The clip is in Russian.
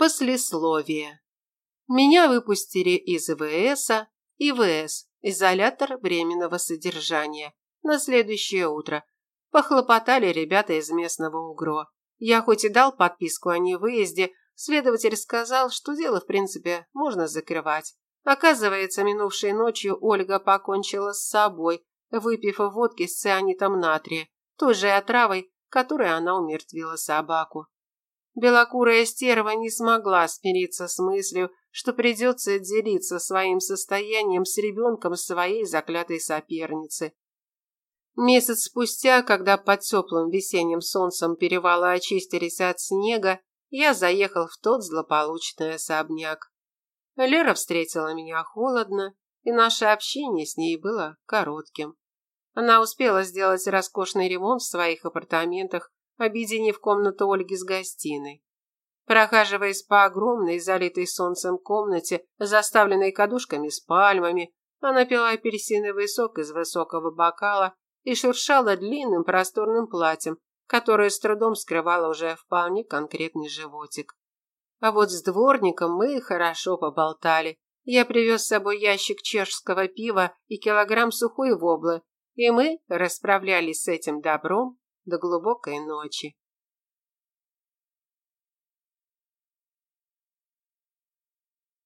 Послесловие. Меня выпустили из ИВСа, ИВС, изолятор временного содержания, на следующее утро. Похлопотали ребята из местного УГРО. Я хоть и дал подписку о невыезде, следователь сказал, что дело, в принципе, можно закрывать. Оказывается, минувшей ночью Ольга покончила с собой, выпив водки с цианитом натрия, той же отравой, которой она умертвила собаку. Белокурая стерва не смогла смириться с мыслью, что придется делиться своим состоянием с ребенком своей заклятой соперницы. Месяц спустя, когда под теплым весенним солнцем перевалы очистились от снега, я заехал в тот злополучный особняк. Лера встретила меня холодно, и наше общение с ней было коротким. Она успела сделать роскошный ремонт в своих апартаментах, объединив комнату Ольги с гостиной. Прохаживаясь по огромной, залитой солнцем комнате, заставленной кадушками с пальмами, она пила апельсиновый сок из высокого бокала и шуршала длинным просторным платьем, которое с трудом скрывало уже вполне конкретный животик. А вот с дворником мы хорошо поболтали. Я привез с собой ящик чешского пива и килограмм сухой воблы, и мы расправлялись с этим добром до глубокой ночи.